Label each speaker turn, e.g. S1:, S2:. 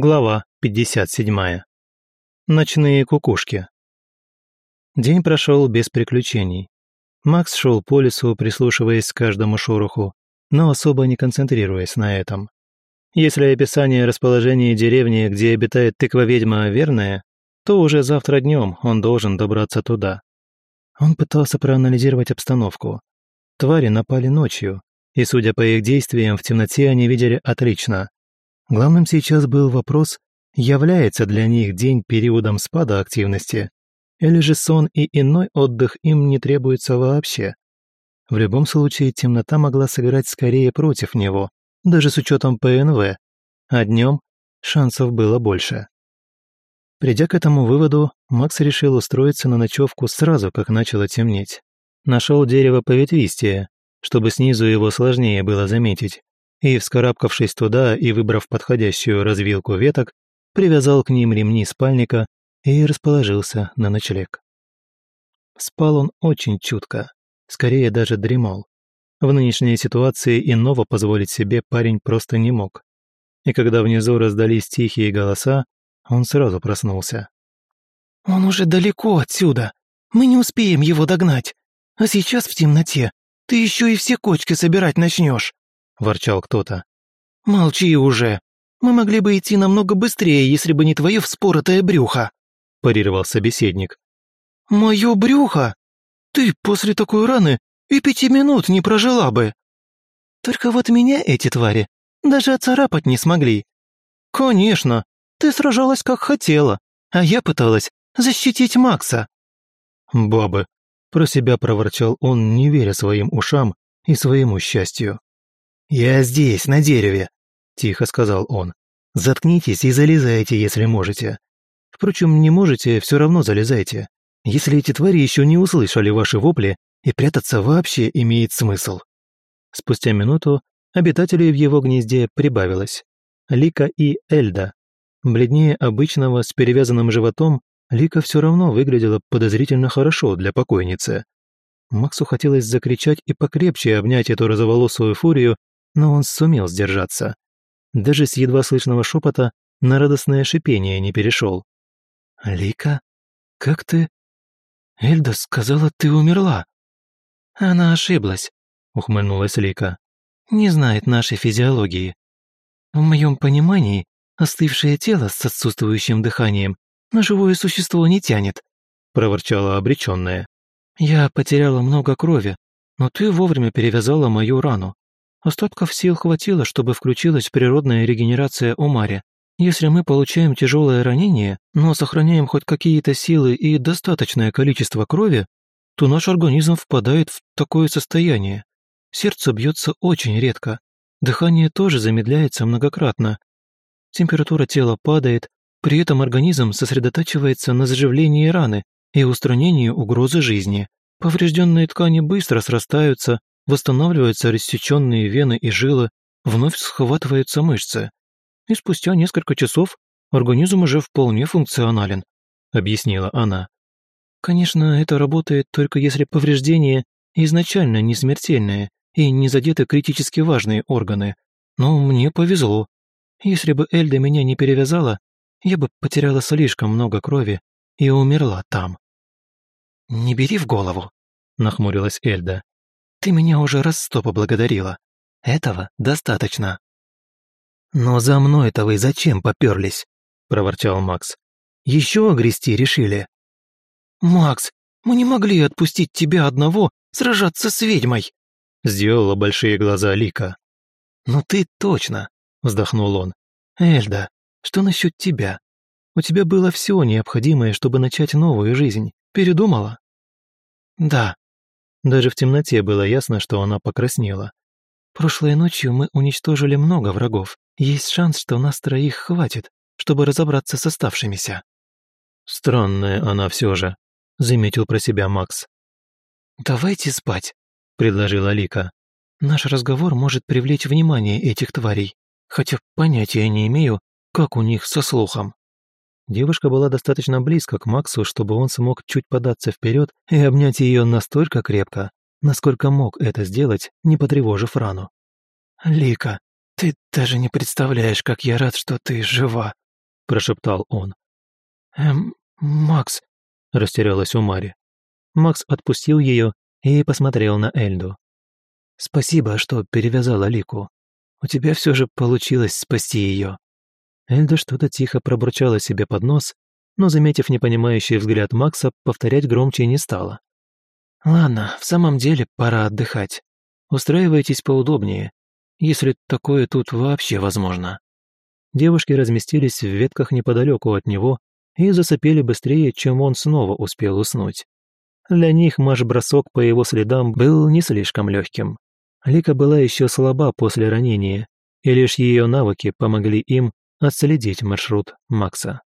S1: Глава 57. Ночные кукушки. День прошел без приключений. Макс шел по лесу, прислушиваясь к каждому шороху, но особо не концентрируясь на этом. Если описание расположения деревни, где обитает тыква-ведьма, верное, то уже завтра днем он должен добраться туда. Он пытался проанализировать обстановку. Твари напали ночью, и, судя по их действиям, в темноте они видели отлично. Главным сейчас был вопрос, является для них день периодом спада активности, или же сон и иной отдых им не требуется вообще. В любом случае, темнота могла сыграть скорее против него, даже с учетом ПНВ, а днем шансов было больше. Придя к этому выводу, Макс решил устроиться на ночевку сразу, как начало темнеть. Нашел дерево поветвистее, чтобы снизу его сложнее было заметить, и, вскарабкавшись туда и выбрав подходящую развилку веток, привязал к ним ремни спальника и расположился на ночлег. Спал он очень чутко, скорее даже дремал. В нынешней ситуации иного позволить себе парень просто не мог. И когда внизу раздались тихие голоса, он сразу проснулся.
S2: «Он уже далеко отсюда. Мы не успеем его догнать. А сейчас в темноте ты еще и все кочки собирать начнешь.
S1: – ворчал кто-то.
S2: «Молчи уже. Мы могли бы идти намного быстрее, если бы не твое вспоротое брюхо», – парировал собеседник. «Мое брюхо? Ты после такой раны и пяти минут не прожила бы». «Только вот меня эти твари даже оцарапать не смогли». «Конечно, ты сражалась как хотела, а я пыталась защитить Макса».
S1: «Бабы», – про себя проворчал он, не веря своим ушам и своему счастью.
S3: «Я здесь, на дереве», – тихо сказал он. «Заткнитесь и залезайте, если можете. Впрочем, не можете, все равно залезайте. Если эти твари еще не услышали ваши вопли, и прятаться вообще имеет смысл».
S1: Спустя минуту обитателей в его гнезде прибавилось. Лика и Эльда. Бледнее обычного, с перевязанным животом, Лика все равно выглядела подозрительно хорошо для покойницы. Максу хотелось закричать и покрепче обнять эту розоволосую фурию, но он сумел сдержаться. Даже с едва слышного шепота на радостное шипение не перешел.
S2: «Лика, как ты?» «Эльда сказала, ты умерла». «Она ошиблась», — ухмыльнулась Лика. «Не знает нашей физиологии. В моем понимании, остывшее тело с отсутствующим дыханием на живое существо не тянет», — проворчала обреченная. «Я потеряла много крови, но ты вовремя перевязала мою рану. Остатков сил хватило, чтобы включилась природная регенерация Омари. Если мы получаем тяжелое ранение, но сохраняем хоть какие-то силы и достаточное количество крови, то наш организм впадает в такое состояние. Сердце бьется очень редко, дыхание тоже замедляется многократно. Температура тела падает, при этом организм сосредотачивается на заживлении раны и устранении угрозы жизни. Поврежденные ткани быстро срастаются, восстанавливаются рассеченные вены и жилы, вновь схватываются мышцы. И спустя несколько часов организм уже вполне функционален, объяснила она. Конечно, это работает только если повреждения изначально не смертельные и не задеты критически важные органы. Но мне повезло. Если бы Эльда меня не перевязала, я бы потеряла слишком много крови и умерла там. «Не бери в голову», — нахмурилась Эльда. Ты меня уже раз сто поблагодарила. Этого достаточно».
S3: «Но за мной-то вы зачем поперлись?» – проворчал Макс. «Еще огрести решили?»
S2: «Макс, мы не могли отпустить тебя одного сражаться с ведьмой!»
S1: – сделала большие глаза Лика.
S2: «Ну ты точно!» – вздохнул он. «Эльда, что насчет тебя? У тебя было все необходимое, чтобы начать новую жизнь. Передумала?» «Да», даже в темноте было ясно, что она покраснела. «Прошлой ночью мы уничтожили много врагов. Есть шанс, что нас троих хватит, чтобы разобраться с оставшимися».
S1: «Странная она все же», — заметил про себя Макс.
S2: «Давайте спать», — предложила Лика. «Наш разговор может привлечь внимание этих тварей, хотя понятия не имею, как у них со слухом».
S1: Девушка была достаточно близко к Максу, чтобы он смог чуть податься вперед и обнять ее настолько крепко, насколько мог это сделать, не потревожив рану.
S2: «Лика, ты даже не представляешь, как я рад, что ты жива»,
S1: прошептал он.
S2: «Эм, Макс», – растерялась Умари.
S1: Макс отпустил ее и посмотрел на Эльду.
S2: «Спасибо, что перевязала Лику. У тебя все же получилось спасти ее».
S1: Эльда что-то тихо пробурчала себе под нос, но, заметив непонимающий взгляд Макса, повторять громче не стала.
S2: «Ладно, в самом деле пора отдыхать. Устраивайтесь поудобнее, если такое тут вообще возможно».
S1: Девушки разместились в ветках неподалеку от него и засопели быстрее, чем он снова успел уснуть. Для них марш-бросок по его следам был не слишком легким. Лика была еще слаба после ранения, и лишь ее навыки помогли им отследить маршрут Макса.